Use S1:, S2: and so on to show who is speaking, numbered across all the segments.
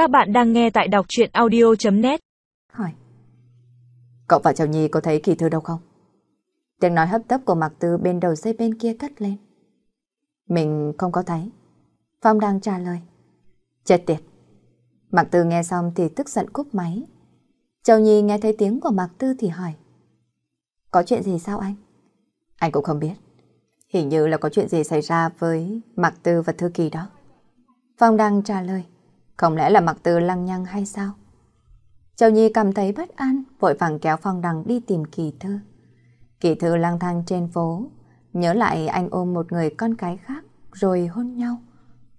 S1: Các bạn đang nghe tại đọc chuyện audio.net
S2: Hỏi Cậu và Châu Nhi có thấy kỳ thư đâu không? Tiếng nói hấp tấp của Mạc Tư bên đầu dây bên kia cất lên. Mình không có thấy. Phong đang trả lời. Chết tiệt. Mạc Tư nghe xong thì tức giận cúp máy. Châu Nhi nghe thấy tiếng của Mạc Tư thì hỏi. Có chuyện gì sao anh? Anh cũng không biết. Hình như là có chuyện gì xảy ra với Mạc Tư và Thư Kỳ đó. Phong đang trả lời. Không lẽ là mặc từ lăng nhăng hay sao? Châu Nhi cảm thấy bất an, vội vàng kéo Phong Đằng đi tìm Kỳ Thư. Kỳ Thư lang thang trên phố, nhớ lại anh ôm một người con cái khác, rồi hôn nhau.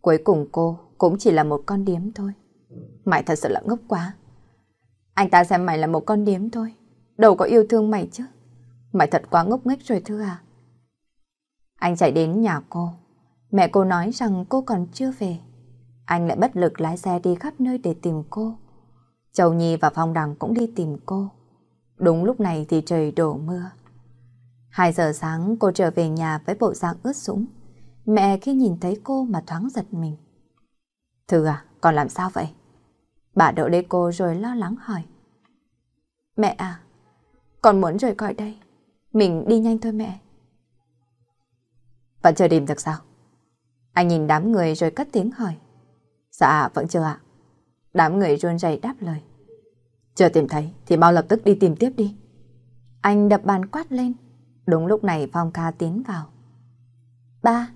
S2: Cuối cùng cô cũng chỉ là một con điếm thôi. Mày thật sự là ngốc quá. Anh ta xem mày là một con điếm thôi, đâu có yêu thương mày chứ. Mày thật quá ngốc nghếch rồi Thư à. Anh chạy đến nhà cô. Mẹ cô nói rằng cô còn chưa về. Anh lại bất lực lái xe đi khắp nơi để tìm cô. Châu Nhi và Phong Đằng cũng đi tìm cô. Đúng lúc này thì trời đổ mưa. Hai giờ sáng cô trở về nhà với bộ dạng ướt sũng. Mẹ khi nhìn thấy cô mà thoáng giật mình. Thư à, còn làm sao vậy? Bà đỡ lấy cô rồi lo lắng hỏi. Mẹ à, con muốn rời khỏi đây. Mình đi nhanh thôi mẹ. Vẫn chờ đêm được sao? Anh nhìn đám người rồi cất tiếng hỏi. Dạ, vẫn chưa ạ. Đám người run rẩy đáp lời. Chưa tìm thấy thì mau lập tức đi tìm tiếp đi. Anh đập bàn quát lên. Đúng lúc này Phong Kha tiến vào. Ba,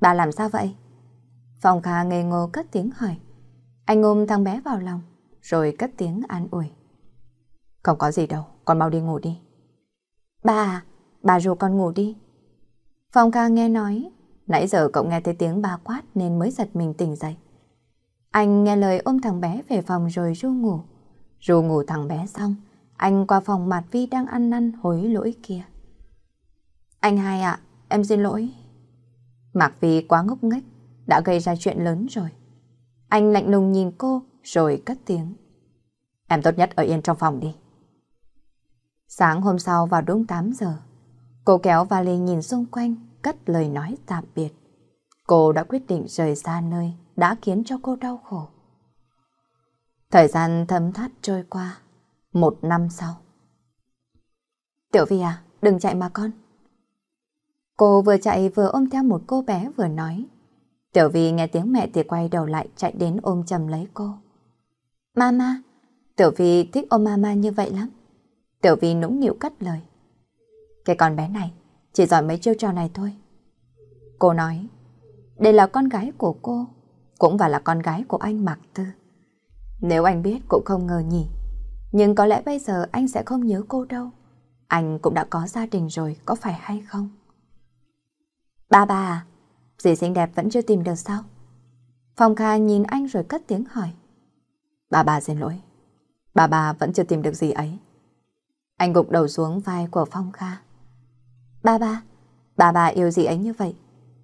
S2: ba làm sao vậy? Phong Kha ngây ngô cất tiếng hỏi. Anh ôm thằng bé vào lòng, rồi cất tiếng an ủi. Không có gì đâu, con mau đi ngủ đi. Ba, bà ru con ngủ đi. Phong Kha nghe nói, nãy giờ cậu nghe thấy tiếng ba quát nên mới giật mình tỉnh dậy. Anh nghe lời ôm thằng bé về phòng rồi ru ngủ. Ru ngủ thằng bé xong, anh qua phòng Mạt Vi đang ăn năn hối lỗi kia. Anh hai ạ, em xin lỗi. Mạc Vi quá ngốc nghếch, đã gây ra chuyện lớn rồi. Anh lạnh lùng nhìn cô rồi cất tiếng. Em tốt nhất ở yên trong phòng đi. Sáng hôm sau vào đúng 8 giờ, cô kéo vali nhìn xung quanh, cất lời nói tạm biệt. Cô đã quyết định rời xa nơi đã khiến cho cô đau khổ. Thời gian thấm thắt trôi qua, một năm sau. Tiểu Vi à, đừng chạy mà con. Cô vừa chạy vừa ôm theo một cô bé vừa nói. Tiểu Vi nghe tiếng mẹ thì quay đầu lại chạy đến ôm chầm lấy cô. Mama, Tiểu Vi thích ôm mama như vậy lắm. Tiểu Vi nũng nịu cắt lời. Cái con bé này chỉ giỏi mấy chiêu trò này thôi. Cô nói, đây là con gái của cô, cũng và là con gái của anh Mạc Tư. Nếu anh biết cũng không ngờ nhỉ, nhưng có lẽ bây giờ anh sẽ không nhớ cô đâu. Anh cũng đã có gia đình rồi, có phải hay không? Ba ba à, dì xinh đẹp vẫn chưa tìm được sao? Phong Kha nhìn anh rồi cất tiếng hỏi. Bà bà xin lỗi, bà bà vẫn chưa tìm được gì ấy. Anh gục đầu xuống vai của Phong Kha. Ba ba, bà bà yêu gì ấy như vậy?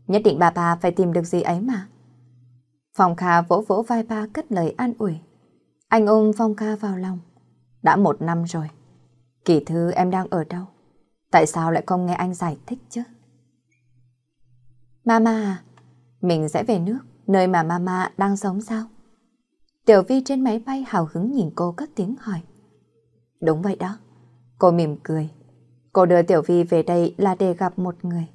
S2: Nhất định bà bà phải tìm được gì ấy mà. Phong Kha vỗ vỗ vai ba cất lời an ủi. Anh ôm Phong Kha vào lòng. Đã một năm rồi. Kỳ thư em đang ở đâu? Tại sao lại không nghe anh giải thích chứ? Mama à, mình sẽ về nước, nơi mà Mama đang sống sao? Tiểu Vi trên máy bay hào hứng nhìn cô cất tiếng hỏi. Đúng vậy đó. Cô mỉm cười. Cô đưa Tiểu Vi về đây là để gặp một người.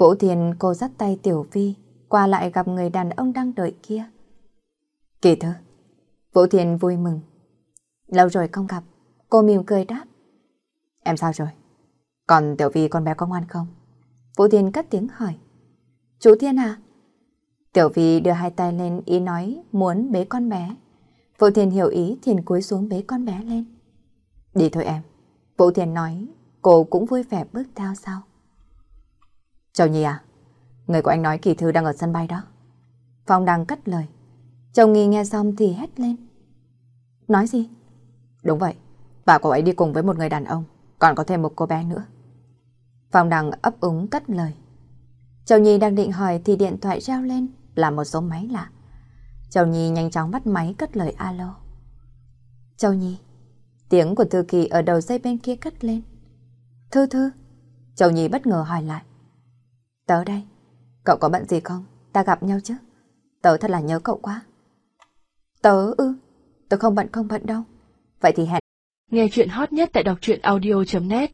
S2: Vũ Thiền cô dắt tay Tiểu Vi qua lại gặp người đàn ông đang đợi kia. Kỳ thơ. Vũ Thiền vui mừng. Lâu rồi không gặp. Cô mỉm cười đáp. Em sao rồi? Còn Tiểu Vi con bé có ngoan không? Vũ Thiền cất tiếng hỏi. Chú Thiên à? Tiểu Vi đưa hai tay lên, ý nói muốn bế con bé. Vũ Thiền hiểu ý Thiền cúi xuống bế con bé lên. Đi thôi em. Vũ Thiền nói, cô cũng vui vẻ bước theo sau. Châu Nhi à, người của anh nói kỳ thư đang ở sân bay đó. Phong đang cất lời. Châu Nhi nghe xong thì hét lên. Nói gì? Đúng vậy, và cô ấy đi cùng với một người đàn ông, còn có thêm một cô bé nữa. Phong đang ấp úng cất lời. Châu Nhi đang định hỏi thì điện thoại reo lên là một số máy lạ. Châu Nhi nhanh chóng bắt máy cất lời alo. Châu Nhi, tiếng của Thư Kỳ ở đầu dây bên kia cất lên. Thư Thư, Châu Nhi bất ngờ hỏi lại. Tớ đây, cậu có bận gì không? Ta gặp nhau chứ? Tớ thật là nhớ cậu quá. Tớ ư? Tớ không bận không bận đâu. Vậy thì hẹn.
S1: Nghe chuyện hot nhất tại đọc truyện audio.net